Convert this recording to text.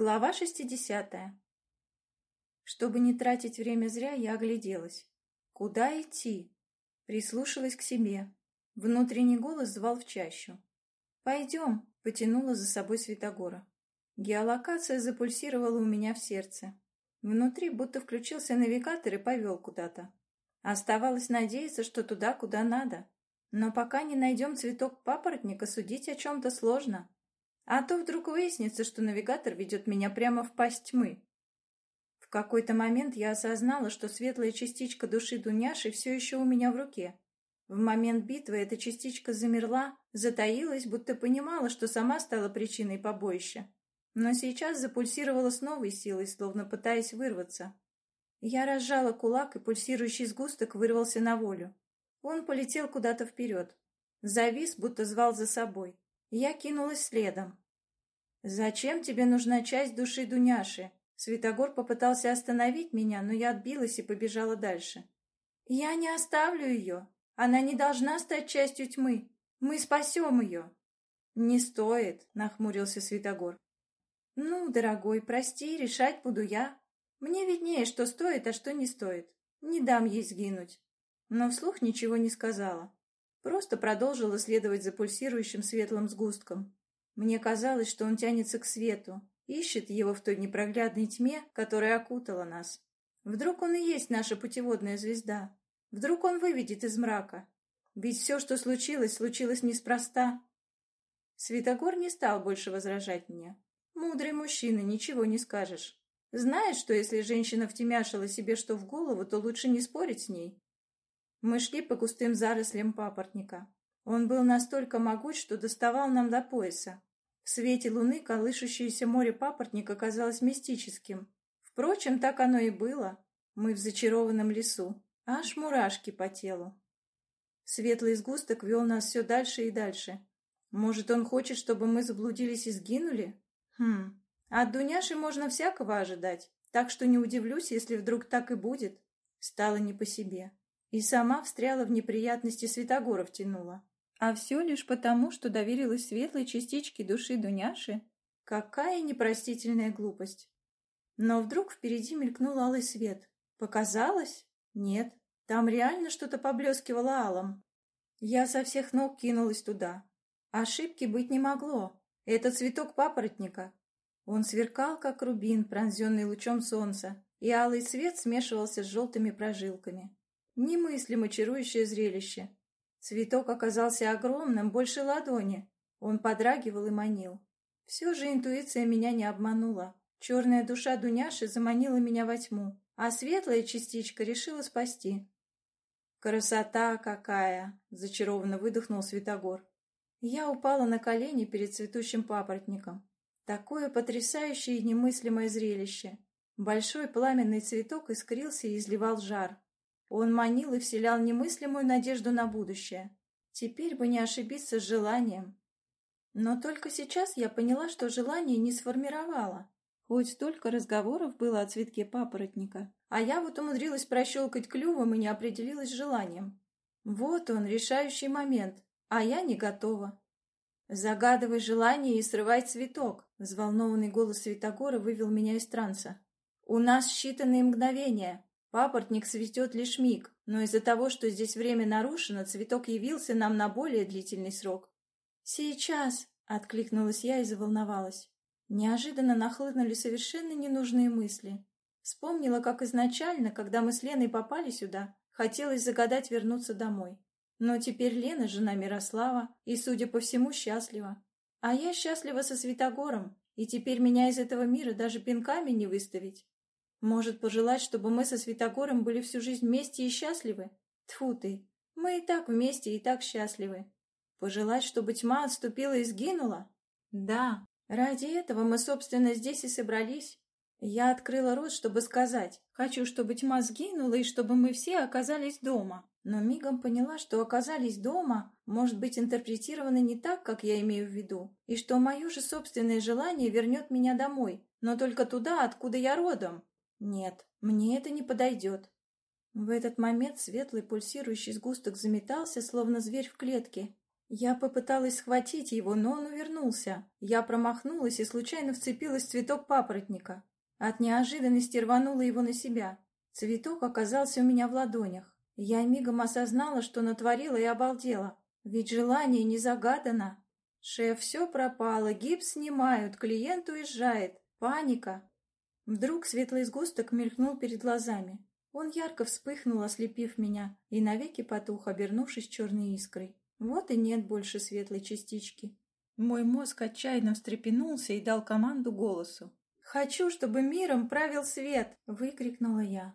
Глава 60. Чтобы не тратить время зря, я огляделась. Куда идти? Прислушалась к себе. Внутренний голос звал в чащу. «Пойдем», — потянула за собой Святогора. Геолокация запульсировала у меня в сердце. Внутри будто включился навигатор и повел куда-то. Оставалось надеяться, что туда, куда надо. Но пока не найдем цветок папоротника, судить о чем-то сложно. А то вдруг выяснится, что навигатор ведет меня прямо в пасть тьмы. В какой-то момент я осознала, что светлая частичка души Дуняши все еще у меня в руке. В момент битвы эта частичка замерла, затаилась, будто понимала, что сама стала причиной побоища. Но сейчас запульсировала с новой силой, словно пытаясь вырваться. Я разжала кулак, и пульсирующий сгусток вырвался на волю. Он полетел куда-то вперед. Завис, будто звал за собой. Я кинулась следом. «Зачем тебе нужна часть души Дуняши?» Святогор попытался остановить меня, но я отбилась и побежала дальше. «Я не оставлю ее. Она не должна стать частью тьмы. Мы спасем ее». «Не стоит», — нахмурился Святогор. «Ну, дорогой, прости, решать буду я. Мне виднее, что стоит, а что не стоит. Не дам ей сгинуть». Но вслух ничего не сказала. Просто продолжила следовать за пульсирующим светлым сгустком. Мне казалось, что он тянется к свету, ищет его в той непроглядной тьме, которая окутала нас. Вдруг он и есть наша путеводная звезда. Вдруг он выведет из мрака. Ведь все, что случилось, случилось неспроста. Святогор не стал больше возражать мне. Мудрый мужчина, ничего не скажешь. Знает, что если женщина втемяшила себе что в голову, то лучше не спорить с ней. Мы шли по густым зарослям папоротника. Он был настолько могуч, что доставал нам до пояса. В свете луны колышущееся море папоротника казалось мистическим. Впрочем, так оно и было. Мы в зачарованном лесу. Аж мурашки по телу. Светлый сгусток вел нас все дальше и дальше. Может, он хочет, чтобы мы заблудились и сгинули? Хм, от Дуняши можно всякого ожидать, так что не удивлюсь, если вдруг так и будет. Стало не по себе. И сама встряла в неприятности Святогоров тянула. А все лишь потому, что доверилась светлой частичке души Дуняши. Какая непростительная глупость. Но вдруг впереди мелькнул алый свет. Показалось? Нет, там реально что-то поблескивало алом. Я со всех ног кинулась туда. Ошибки быть не могло. Это цветок папоротника. Он сверкал, как рубин, пронзенный лучом солнца, и алый свет смешивался с желтыми прожилками. Немыслимо чарующее зрелище. Цветок оказался огромным, больше ладони. Он подрагивал и манил. Все же интуиция меня не обманула. Черная душа Дуняши заманила меня во тьму, а светлая частичка решила спасти. «Красота какая!» — зачарованно выдохнул Светогор. Я упала на колени перед цветущим папоротником. Такое потрясающее и немыслимое зрелище. Большой пламенный цветок искрился и изливал жар. Он манил и вселял немыслимую надежду на будущее. Теперь бы не ошибиться с желанием. Но только сейчас я поняла, что желание не сформировало. Хоть столько разговоров было о цветке папоротника, а я вот умудрилась прощелкать клювом и не определилась с желанием. Вот он, решающий момент, а я не готова. «Загадывай желание и срывай цветок», — взволнованный голос Святогора вывел меня из транса. «У нас считанные мгновения. Папоротник цветет лишь миг, но из-за того, что здесь время нарушено, цветок явился нам на более длительный срок. «Сейчас!» — откликнулась я и заволновалась. Неожиданно нахлынули совершенно ненужные мысли. Вспомнила, как изначально, когда мы с Леной попали сюда, хотелось загадать вернуться домой. Но теперь Лена жена Мирослава и, судя по всему, счастлива. А я счастлива со Святогором, и теперь меня из этого мира даже пинками не выставить. Может, пожелать, чтобы мы со Святогором были всю жизнь вместе и счастливы? Тьфу ты, мы и так вместе и так счастливы. Пожелать, чтобы тьма отступила и сгинула? Да, ради этого мы, собственно, здесь и собрались. Я открыла рот, чтобы сказать, хочу, чтобы тьма сгинула и чтобы мы все оказались дома. Но мигом поняла, что оказались дома может быть интерпретировано не так, как я имею в виду, и что мое же собственное желание вернет меня домой, но только туда, откуда я родом. Нет, мне это не подойдет. В этот момент светлый пульсирующий сгусток заметался, словно зверь в клетке. Я попыталась схватить его, но он увернулся. Я промахнулась и случайно вцепилась в цветок папоротника. От неожиданности рванула его на себя. Цветок оказался у меня в ладонях. Я мигом осознала, что натворила и обалдела. Ведь желание не загадано. Шеф, все пропало, гипс снимают, клиент уезжает. Паника. Вдруг светлый сгусток мелькнул перед глазами. Он ярко вспыхнул, ослепив меня, и навеки потух, обернувшись черной искрой. Вот и нет больше светлой частички. Мой мозг отчаянно встрепенулся и дал команду голосу. «Хочу, чтобы миром правил свет!» — выкрикнула я.